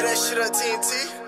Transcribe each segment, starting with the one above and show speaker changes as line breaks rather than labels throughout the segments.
Hey, that shit on TNT.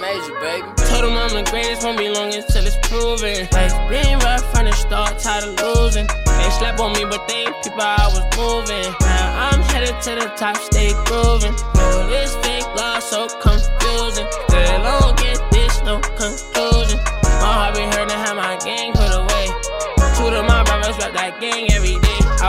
major, baby. Told him I'm the greatest, won't be long until it's proven. Like, been rough from the start, tired of losing. They slap on me, but they people I was moving. Now I'm headed to the top, stay grooving. Oh, this fake love so confusing. Still don't get this, no conclusion. My heart be hurting, have my gang put away. Two of my brothers rap that gang every day.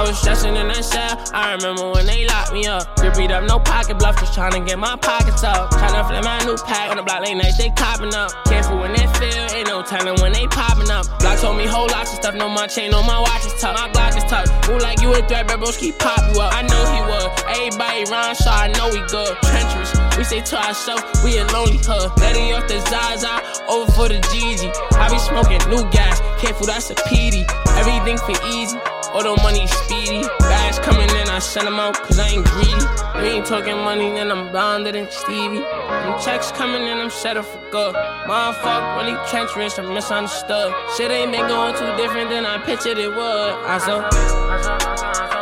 Was stressing in that cell. I remember when they locked me up. Grippied up, no pocket bluff, just trying to get my pockets up. Trying to flip my new pack on the block late nights, they copping up. Careful when they feel, ain't no telling when they popping up. Block told me whole lots of stuff, no my chain, no my watch is tough. My block is tough. Move like you a threat, but keep pop you up. I know he would. Everybody round, so I know we good. Treacherous. We say to ourselves, we a lonely hood. Letting off the Zaza, over for the Jeezy. I be smoking new gas, careful that's a PD. Everything for easy. All the money speedy. Bags coming in, I send them out cause I ain't greedy. We ain't talking money, then I'm bonded and Stevie. Them checks coming in, I'm set settled for good. Motherfuck, really treacherous, I'm misunderstood. Shit ain't been going too different than I pictured it would. I saw.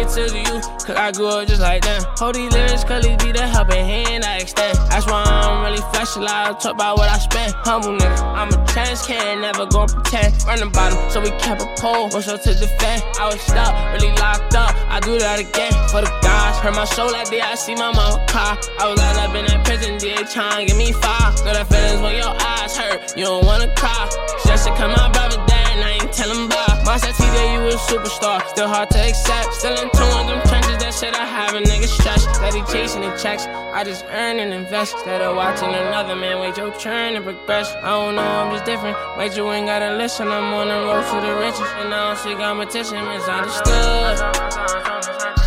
I saw, I saw, I saw. to you, cause I grew up just like them. Hold these lyrics, cause be the helping hand I extend. That's why I'm really flash a lot, talk about what I spent. Humble nigga, I'm a trans can, never gon' pretend. Run the bottom, so we kept a pole, was up to defend. I was stuck, really locked up, I do that again for the guys. Hurt my soul that day I see my mama cry. I was locked up in that prison, did trying get me five. Know that feelings when your eyes hurt, you don't wanna cry. Still hard to accept. Still in tune with them trenches, that shit I have a nigga stressed. Steady chasing the checks, I just earn and invest. Instead of watching another man wait your turn and progress. I don't know, I'm just different. Wait, you ain't gotta listen, I'm on the road to the riches. And now I see competition, misunderstood.